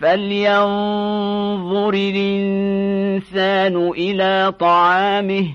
فلينظر الإنسان إلى طعامه